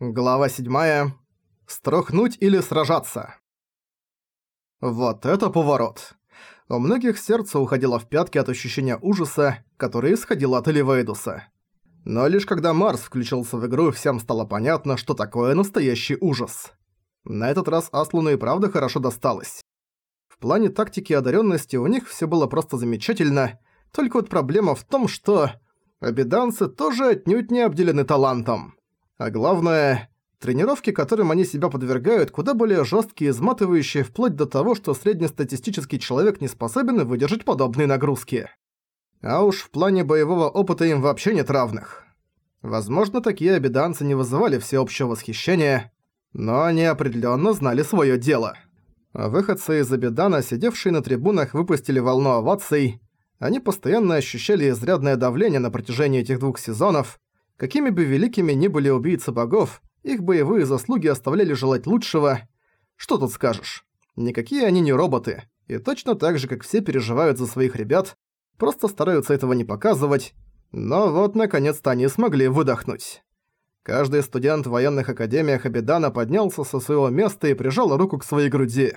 Глава 7. Строхнуть или сражаться. Вот это поворот. У многих сердце уходило в пятки от ощущения ужаса, которое исходило от Эливейдуса. Но лишь когда Марс включился в игру, всем стало понятно, что такое настоящий ужас. На этот раз Аслуну и правда хорошо досталось. В плане тактики и одаренности у них все было просто замечательно, только вот проблема в том, что обиданцы тоже отнюдь не обделены талантом. А главное, тренировки, которым они себя подвергают, куда более жесткие и изматывающие, вплоть до того, что среднестатистический человек не способен выдержать подобные нагрузки. А уж в плане боевого опыта им вообще нет равных. Возможно, такие обиданцы не вызывали всеобщего восхищения, но они определенно знали свое дело. Выходцы из Абидана, сидевшие на трибунах, выпустили волну оваций. Они постоянно ощущали изрядное давление на протяжении этих двух сезонов, Какими бы великими ни были убийцы богов, их боевые заслуги оставляли желать лучшего. Что тут скажешь? Никакие они не роботы, и точно так же, как все переживают за своих ребят, просто стараются этого не показывать, но вот наконец-то они смогли выдохнуть. Каждый студент в военных академиях Абидана поднялся со своего места и прижал руку к своей груди.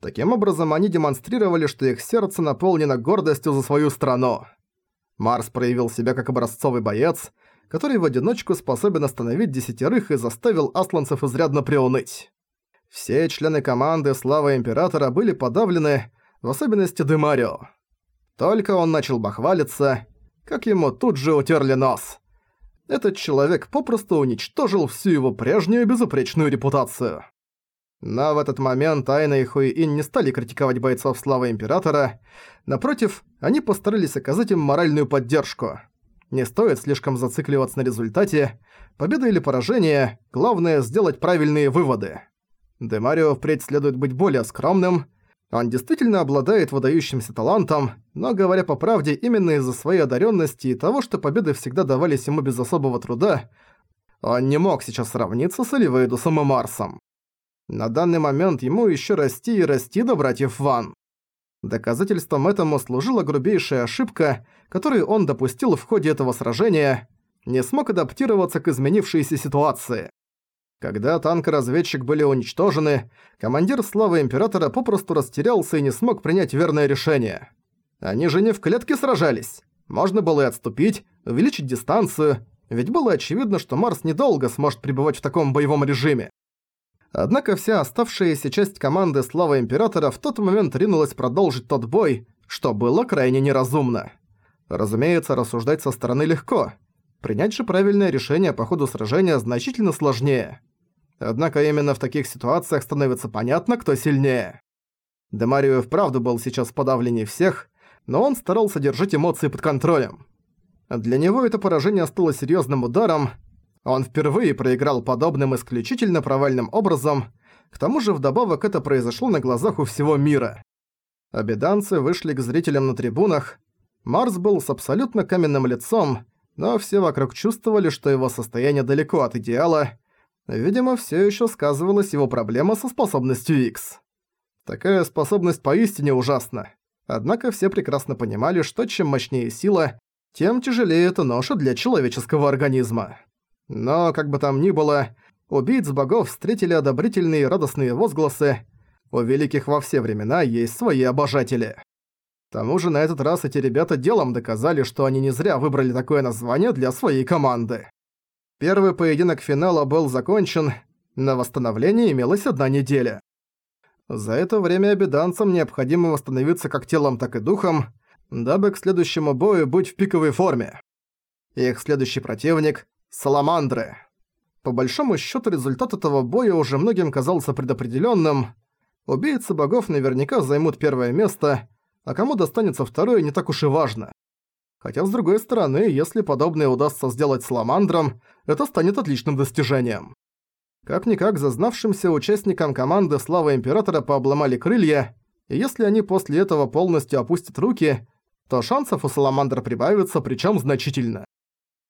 Таким образом, они демонстрировали, что их сердце наполнено гордостью за свою страну. Марс проявил себя как образцовый боец, который в одиночку способен остановить десятерых и заставил асланцев изрядно приуныть. Все члены команды Слава Императора были подавлены, в особенности Демарио. Только он начал бахвалиться, как ему тут же утерли нос. Этот человек попросту уничтожил всю его прежнюю безупречную репутацию. Но в этот момент Айна и Хуиин не стали критиковать бойцов Славы Императора, напротив, они постарались оказать им моральную поддержку – не стоит слишком зацикливаться на результате. Победа или поражение, главное сделать правильные выводы. Демарио впредь следует быть более скромным. Он действительно обладает выдающимся талантом, но, говоря по правде, именно из-за своей одаренности и того, что победы всегда давались ему без особого труда, он не мог сейчас сравниться с Оливейдусом и Марсом. На данный момент ему еще расти и расти до братьев Ван. Доказательством этому служила грубейшая ошибка, которую он допустил в ходе этого сражения, не смог адаптироваться к изменившейся ситуации. Когда танк и разведчик были уничтожены, командир Славы Императора попросту растерялся и не смог принять верное решение. Они же не в клетке сражались. Можно было и отступить, увеличить дистанцию, ведь было очевидно, что Марс недолго сможет пребывать в таком боевом режиме. Однако вся оставшаяся часть команды Слава Императора в тот момент ринулась продолжить тот бой, что было крайне неразумно. Разумеется, рассуждать со стороны легко. Принять же правильное решение по ходу сражения значительно сложнее. Однако именно в таких ситуациях становится понятно, кто сильнее. Демарио вправду был сейчас подавленнее всех, но он старался держать эмоции под контролем. Для него это поражение стало серьезным ударом, он впервые проиграл подобным исключительно провальным образом, к тому же вдобавок это произошло на глазах у всего мира. Обеданцы вышли к зрителям на трибунах, Марс был с абсолютно каменным лицом, но все вокруг чувствовали, что его состояние далеко от идеала, видимо, все еще сказывалась его проблема со способностью X. Такая способность поистине ужасна. Однако все прекрасно понимали, что чем мощнее сила, тем тяжелее эта ноша для человеческого организма. Но, как бы там ни было, убийц богов встретили одобрительные и радостные возгласы. У великих во все времена есть свои обожатели. К тому же на этот раз эти ребята делом доказали, что они не зря выбрали такое название для своей команды. Первый поединок финала был закончен, на восстановление имелась одна неделя. За это время обеданцам необходимо восстановиться как телом, так и духом, дабы к следующему бою быть в пиковой форме. Их следующий противник Саламандры. По большому счету результат этого боя уже многим казался предопределенным. Убийцы богов наверняка займут первое место, а кому достанется второе не так уж и важно. Хотя с другой стороны, если подобное удастся сделать Саламандрам, это станет отличным достижением. Как-никак зазнавшимся участникам команды Слава Императора пообломали крылья, и если они после этого полностью опустят руки, то шансов у Саламандра прибавится, причем значительно.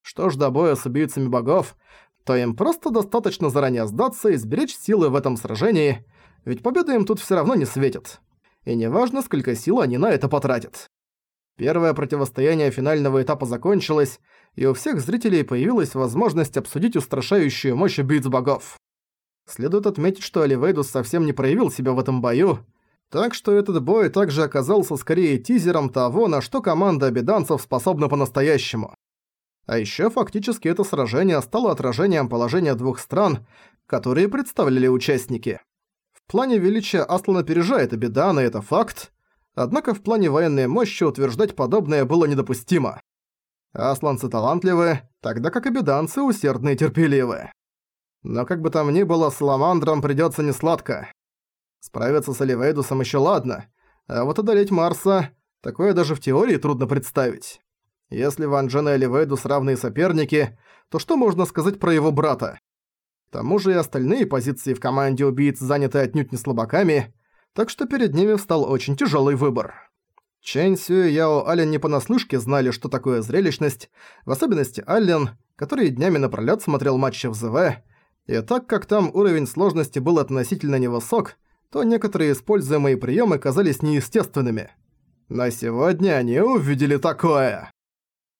Что ж до боя с убийцами богов, то им просто достаточно заранее сдаться и сберечь силы в этом сражении, ведь победа им тут всё равно не светит. И неважно, сколько сил они на это потратят. Первое противостояние финального этапа закончилось, и у всех зрителей появилась возможность обсудить устрашающую мощь убийц богов. Следует отметить, что Оливейдус совсем не проявил себя в этом бою, так что этот бой также оказался скорее тизером того, на что команда обиданцев способна по-настоящему. А ещё фактически это сражение стало отражением положения двух стран, которые представляли участники. В плане величия Аслан опережает Абидана, это факт, однако в плане военной мощи утверждать подобное было недопустимо. Асланцы талантливы, тогда как абиданцы усердны и терпеливы. Но как бы там ни было, Саламандрам придётся несладко. Справиться с Оливейдусом ещё ладно, а вот одолеть Марса – такое даже в теории трудно представить. Если Ван Джен и Оливейдус равные соперники, то что можно сказать про его брата? К тому же и остальные позиции в команде убийц заняты отнюдь не слабаками, так что перед ними встал очень тяжёлый выбор. Чэнь Сю и Яо Ален не понаслышке знали, что такое зрелищность, в особенности Аллен, который днями напролёт смотрел матчи в ЗВ, и так как там уровень сложности был относительно невысок, то некоторые используемые приемы казались неестественными. Но сегодня они увидели такое.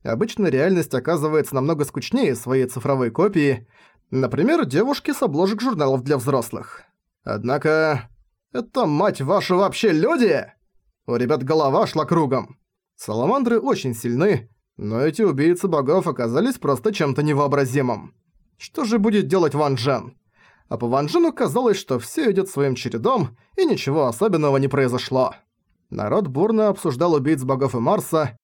Обычно реальность оказывается намного скучнее своей цифровой копии, например, девушки с обложек журналов для взрослых. Однако... Это, мать вашу, вообще люди? У ребят голова шла кругом. Саламандры очень сильны, но эти убийцы богов оказались просто чем-то невообразимым. Что же будет делать Ван Джен? а по Ван Джену казалось, что все идет своим чередом, и ничего особенного не произошло. Народ бурно обсуждал убийц богов и Марса.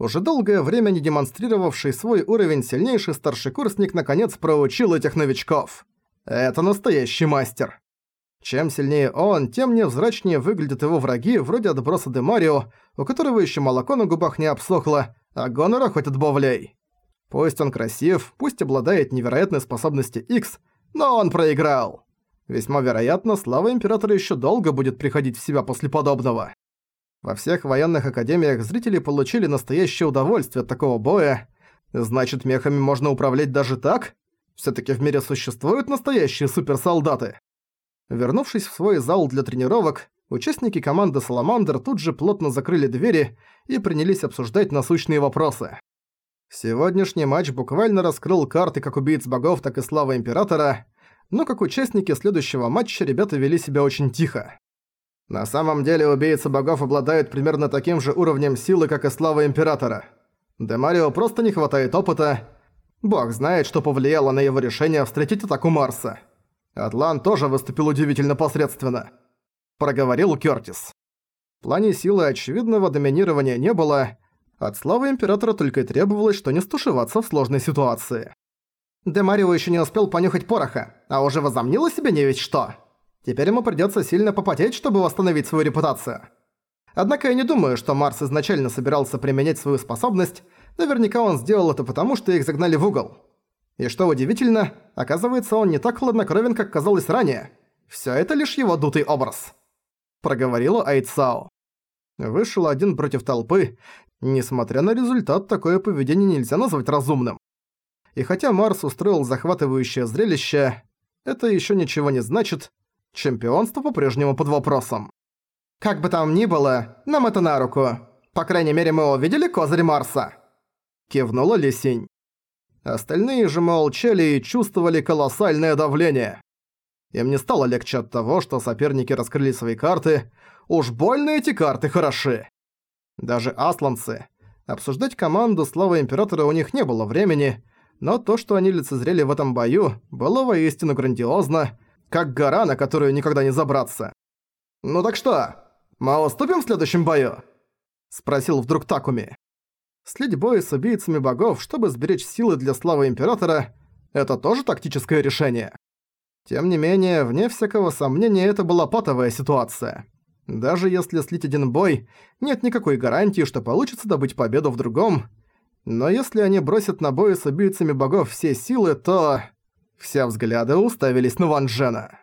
Уже долгое время не демонстрировавший свой уровень сильнейший старшекурсник наконец проучил этих новичков. Это настоящий мастер. Чем сильнее он, тем невзрачнее выглядят его враги, вроде отброса де Марио, у которого еще молоко на губах не обсохло, а гонора хоть отбавляй. Пусть он красив, пусть обладает невероятной способностью X, но он проиграл. Весьма вероятно, слава Императора еще долго будет приходить в себя после подобного. Во всех военных академиях зрители получили настоящее удовольствие от такого боя. Значит, мехами можно управлять даже так? все таки в мире существуют настоящие суперсолдаты. Вернувшись в свой зал для тренировок, участники команды «Саламандр» тут же плотно закрыли двери и принялись обсуждать насущные вопросы. Сегодняшний матч буквально раскрыл карты как убийц богов, так и славы Императора, но как участники следующего матча ребята вели себя очень тихо. На самом деле убийцы богов обладают примерно таким же уровнем силы, как и слава Императора. Демарио просто не хватает опыта. Бог знает, что повлияло на его решение встретить атаку Марса. Атлан тоже выступил удивительно посредственно. Проговорил Кёртис. В плане силы очевидного доминирования не было, от славы Императора только и требовалось, что не стушеваться в сложной ситуации. Демарио еще не успел понюхать пороха, а уже возомнил о себе не ведь что. Теперь ему придется сильно попотеть, чтобы восстановить свою репутацию. Однако я не думаю, что Марс изначально собирался применять свою способность, наверняка он сделал это потому, что их загнали в угол. И что удивительно, оказывается, он не так хладнокровен, как казалось ранее. Всё это лишь его дутый образ. Проговорила Айцао. Вышел один против толпы, Несмотря на результат, такое поведение нельзя назвать разумным. И хотя Марс устроил захватывающее зрелище, это еще ничего не значит, чемпионство по-прежнему под вопросом. «Как бы там ни было, нам это на руку. По крайней мере, мы увидели козырь Марса!» Кивнула Лисинь. Остальные же молчали и чувствовали колоссальное давление. Им не стало легче от того, что соперники раскрыли свои карты. Уж больно эти карты хороши. Даже асланцы. Обсуждать команду славы Императора у них не было времени, но то, что они лицезрели в этом бою, было воистину грандиозно, как гора, на которую никогда не забраться. «Ну так что, мы уступим в следующем бою?» – спросил вдруг Такуми. Слить бой с убийцами богов, чтобы сберечь силы для славы Императора – это тоже тактическое решение. Тем не менее, вне всякого сомнения, это была патовая ситуация. Даже если слить один бой, нет никакой гарантии, что получится добыть победу в другом. Но если они бросят на бой с убийцами богов все силы, то... Все взгляды уставились на Ван Джена.